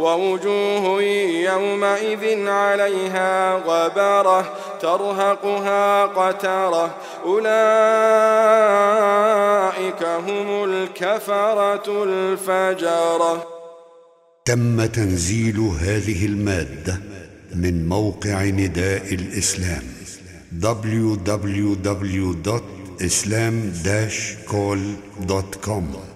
ووجوه يومئذ عليها غبرة ترهقها قترة. أولئك هم الكفرة الفجرة. تم تنزيل هذه المادة من موقع نداء الإسلام www.islam-call.com